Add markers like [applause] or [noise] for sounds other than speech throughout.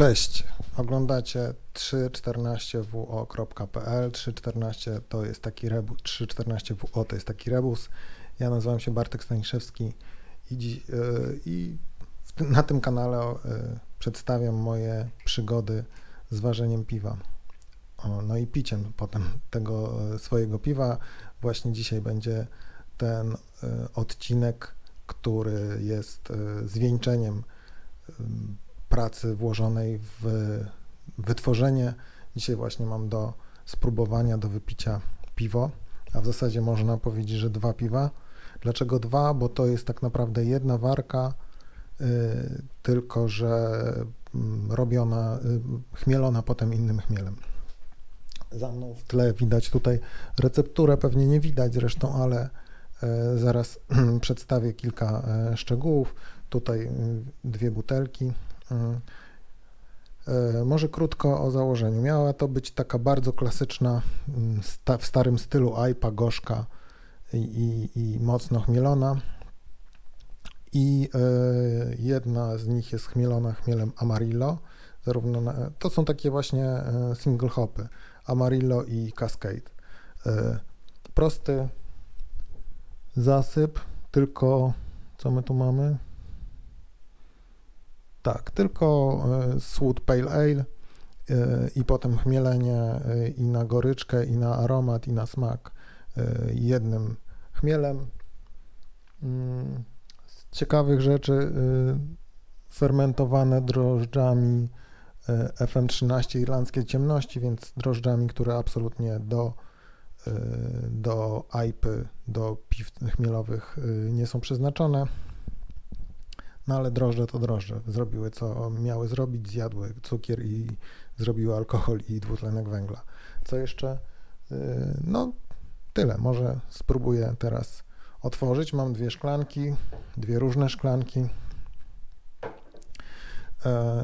Cześć, oglądacie 314wo.pl 314 to jest taki rebus, 314wo to jest taki rebus. Ja nazywam się Bartek Staniszewski i, dzi- yy, i w tym, na tym kanale yy, przedstawiam moje przygody z ważeniem piwa. O, no i piciem potem tego yy, swojego piwa. Właśnie dzisiaj będzie ten yy, odcinek, który jest zwieńczeniem pracy włożonej w wytworzenie. Dzisiaj właśnie mam do spróbowania, do wypicia piwo, a w zasadzie można powiedzieć, że dwa piwa. Dlaczego dwa? Bo to jest tak naprawdę jedna warka, yy, tylko że yy, robiona, yy, chmielona potem innym chmielem. Za mną w tle widać tutaj recepturę, pewnie nie widać zresztą, ale yy, zaraz [clears throat] przedstawię kilka szczegółów. Tutaj dwie butelki. E, Może krótko o założeniu. Miała to być taka bardzo klasyczna, mm, w starym stylu IPA, gorzka i, i, i mocno chmielona. I e, jedna z nich jest chmielona chmielem Amarillo. Zarówno na, to są takie właśnie e, single hopy Amarillo i Cascade. Prosty zasyp, tylko co my tu mamy? Tak, tylko e, słód Pale Ale e, i potem chmielenie e, i na goryczkę, i na aromat, i na smak jednym chmielem. Mm, Z ciekawych rzeczy fermentowane drożdżami FM13 irlandzkiej ciemności, więc drożdżami, które absolutnie do, do IPy, do piw chmielowych nie są przeznaczone. No ale drożdże to drożdże. Zrobiły co miały zrobić, zjadły cukier i zrobiły alkohol i dwutlenek węgla. Co jeszcze? No tyle. Może spróbuję teraz otworzyć. Mam dwie szklanki, dwie różne szklanki.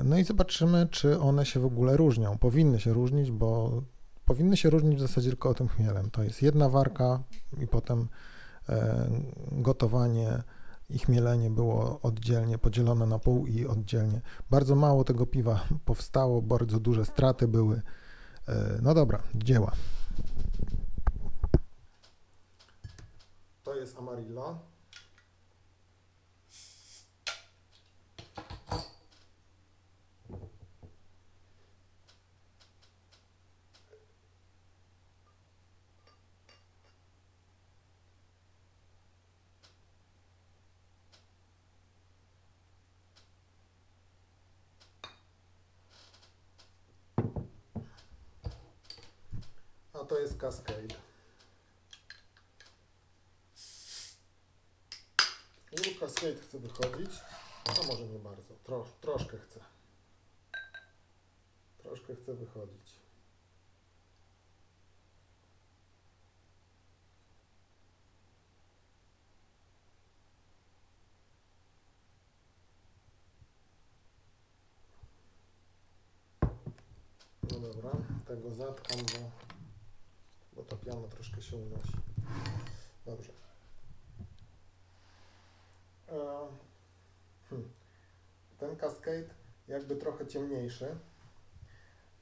No i zobaczymy, czy one się w ogóle różnią. Powinny się różnić, bo powinny się różnić w zasadzie tylko o tym chmielem. To jest jedna warka i potem gotowanie i chmielenie było oddzielnie podzielone na pół i oddzielnie. Bardzo mało tego piwa powstało, bardzo duże straty były. No dobra, dzieła. To jest Amarillo. To jest Cascade. Ilu Cascade chce wychodzić? No może nie bardzo. Tro, troszkę chce. Troszkę chce wychodzić. No dobra, tego zatkam, bo piana troszkę się unosi. Dobrze. E, hmm. Ten Cascade jakby trochę ciemniejszy,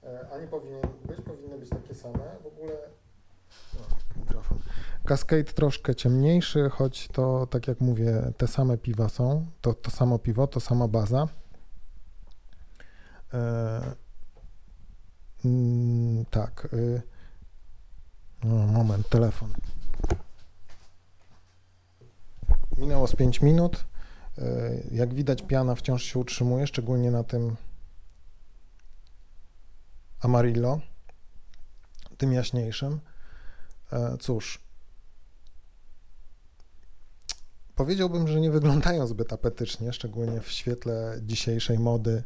e, a nie powinien być, powinny być takie same. W ogóle mikrofon. Cascade troszkę ciemniejszy, choć to, tak jak mówię, te same piwa są, to, to samo piwo, to sama baza. Mm, tak. Y, no, moment, telefon. Minęło z 5 minut. Jak widać, piana wciąż się utrzymuje, szczególnie na tym Amarillo, tym jaśniejszym. Cóż, powiedziałbym, że nie wyglądają zbyt apetycznie, szczególnie w świetle dzisiejszej mody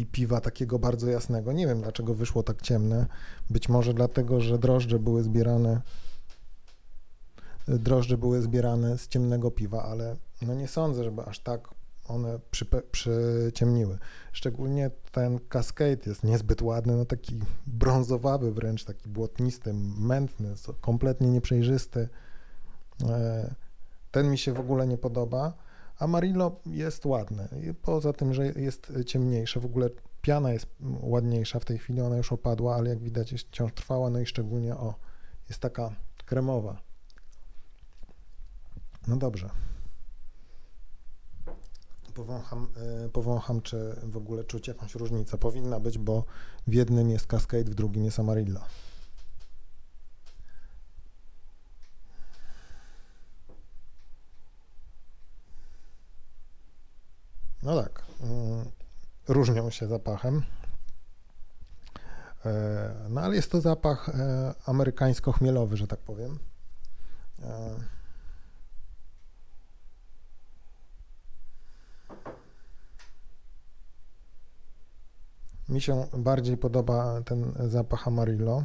i piwa takiego bardzo jasnego. Nie wiem, dlaczego wyszło tak ciemne. Być może dlatego, że drożdże były zbierane drożdże były zbierane z ciemnego piwa, ale no nie sądzę, żeby aż tak one przyciemniły. Szczególnie ten Cascade jest niezbyt ładny, no taki brązowawy wręcz, taki błotnisty, mętny, kompletnie nieprzejrzysty. Ten mi się w ogóle nie podoba, Amarillo jest ładne. Poza tym, że jest ciemniejsze, w ogóle piana jest ładniejsza w tej chwili, ona już opadła, ale jak widać jest wciąż trwała, no i szczególnie o, jest taka kremowa. No dobrze. Powącham, e, powącham, czy w ogóle czuć jakąś różnicę. Powinna być, bo w jednym jest Cascade, w drugim jest Amarillo. No tak, mm, różnią się zapachem. E, no ale jest to zapach e, amerykańsko-chmielowy, że tak powiem. Mi się bardziej podoba ten zapach Amarillo.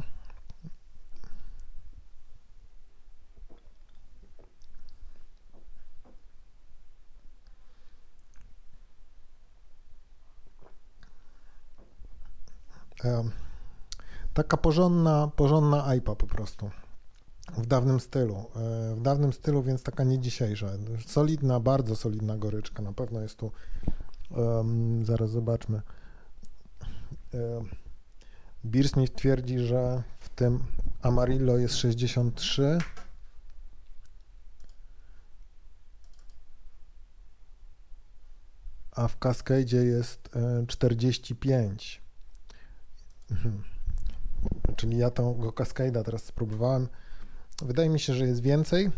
Taka porządna, porządna IPA po prostu. W dawnym stylu. E, w dawnym stylu, więc taka nie dzisiejsza. Solidna, bardzo solidna goryczka. Na pewno jest tu. Um, zaraz zobaczmy. Beersmith twierdzi, że w tym Amarillo jest 63. A w Cascade jest 45. Mhm. Czyli ja tego Cascade'a teraz spróbowałem. Wydaje mi się, że jest więcej,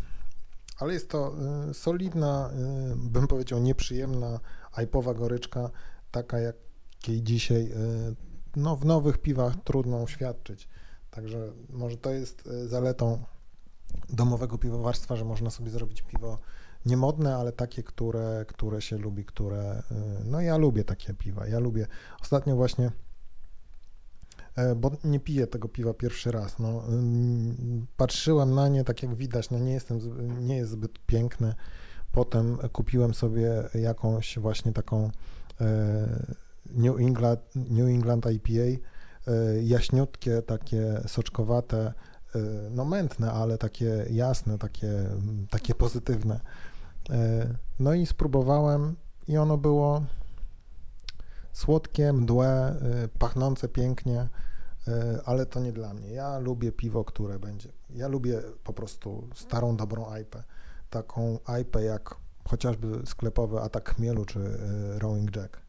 ale jest to e, solidna, e, bym powiedział nieprzyjemna, ipowa goryczka, taka jakiej dzisiaj no, w nowych piwach trudno uświadczyć. Także może to jest zaletą domowego piwowarstwa, że można sobie zrobić piwo niemodne, ale takie, które, które się lubi, które, no ja lubię takie piwa, ja lubię, ostatnio właśnie, bo nie piję tego piwa pierwszy raz, no, mm, patrzyłem na nie, tak jak widać, no nie, jestem, nie jest zbyt piękne, potem kupiłem sobie jakąś właśnie taką New England, New England IPA, e, jaśniutkie, takie soczkowate, e, no mętne, ale takie jasne, takie, takie pozytywne. E, no i spróbowałem i ono było słodkie, mdłe, pachnące pięknie, ale to nie dla mnie. Ja lubię piwo, które będzie. Ja lubię po prostu starą, dobrą IPę. Taką IPę jak chociażby sklepowy Atak Chmielu czy Rowing Jack.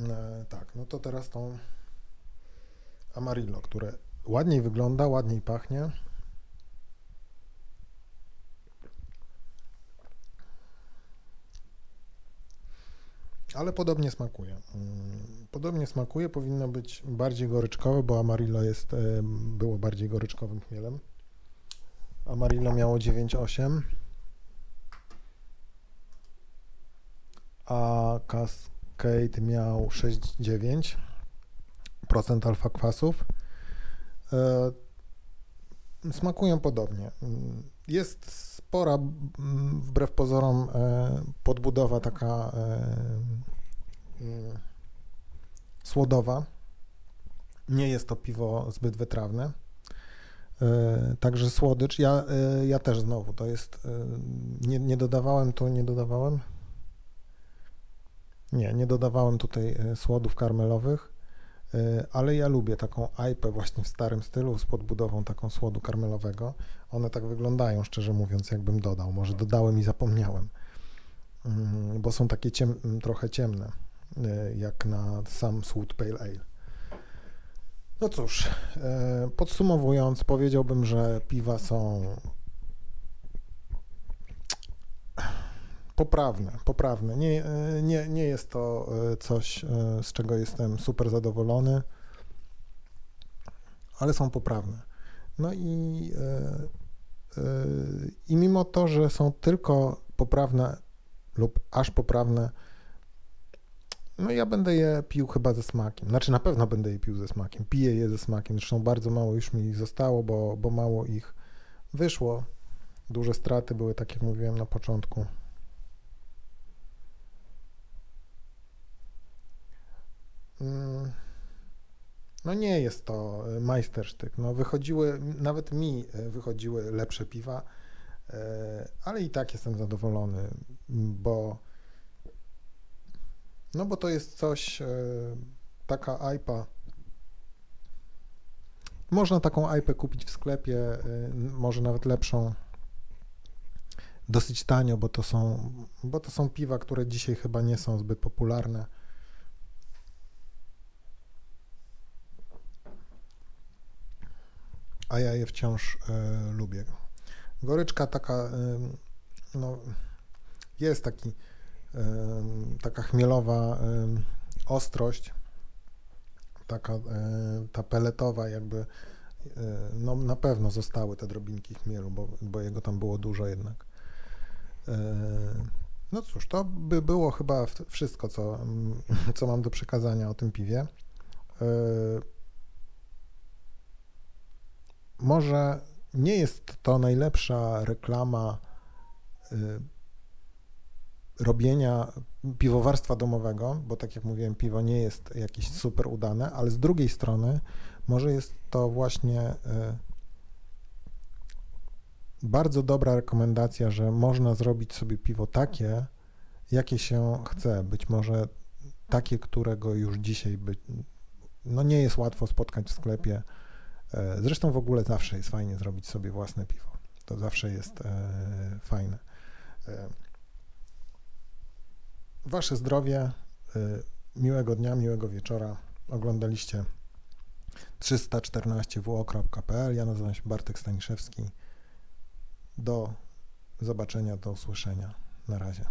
E, tak, no to teraz tą Amarillo, które ładniej wygląda, ładniej pachnie. Ale podobnie smakuje. Mm, podobnie smakuje, powinno być bardziej goryczkowe, bo Amarillo jest, e, było bardziej goryczkowym chmielem. Amarillo miało 9,8, a Kas Kate miał 6,9% alfa kwasów. E, smakują podobnie. Jest spora, wbrew pozorom, e, podbudowa taka słodowa. Nie jest to piwo zbyt wytrawne. Także słodycz. Ja, ja też znowu, to jest. Nie, nie dodawałem tu, nie dodawałem. Nie, nie dodawałem tutaj słodów karmelowych, ale ja lubię taką IPę właśnie w starym stylu z podbudową taką słodu karmelowego. One tak wyglądają, szczerze mówiąc, jakbym dodał. Może dodałem i zapomniałem, mm, bo są takie ciem, trochę ciemne, jak na sam słód Pale Ale. No cóż, podsumowując, powiedziałbym, że piwa są poprawne, poprawne. Nie, e, nie, nie jest to e, coś, e, z czego jestem super zadowolony, ale są poprawne. No i, i mimo to, że są tylko poprawne lub aż poprawne, no ja będę je pił chyba ze smakiem. Znaczy na pewno będę je pił ze smakiem. Piję je ze smakiem. Zresztą bardzo mało już mi ich zostało, bo, bo mało ich wyszło. Duże straty były, tak jak mówiłem na początku. no nie jest to e, majstersztyk. No wychodziły, nawet mi e, wychodziły lepsze piwa, e, ale i tak jestem zadowolony, bo no bo to jest coś, taka IPA. Można taką IPę kupić w sklepie, może nawet lepszą, dosyć tanio, bo to są, bo to są piwa, które dzisiaj chyba nie są zbyt popularne. a ja je wciąż e, lubię. Goryczka taka, e, no, jest taki, e, taka chmielowa ostrość, taka ta peletowa jakby, no na pewno zostały te drobinki chmielu, bo, bo jego tam było dużo jednak. No cóż, to by było chyba wszystko, co, [laughs] co mam do przekazania o tym piwie. może nie jest to najlepsza reklama y, robienia piwowarstwa domowego, bo tak jak mówiłem, piwo nie jest jakieś super udane, ale z drugiej strony może jest to właśnie y, bardzo dobra rekomendacja, że można zrobić sobie piwo takie, jakie się chce. Być może takie, którego już dzisiaj by, no nie jest łatwo spotkać w sklepie E, zresztą w ogóle zawsze jest fajnie zrobić sobie własne piwo. To zawsze jest e, fajne. Wasze zdrowie, miłego dnia, miłego wieczora. Oglądaliście 314wo.pl. Ja nazywam się Bartek Staniszewski. Do zobaczenia, do usłyszenia. Na razie.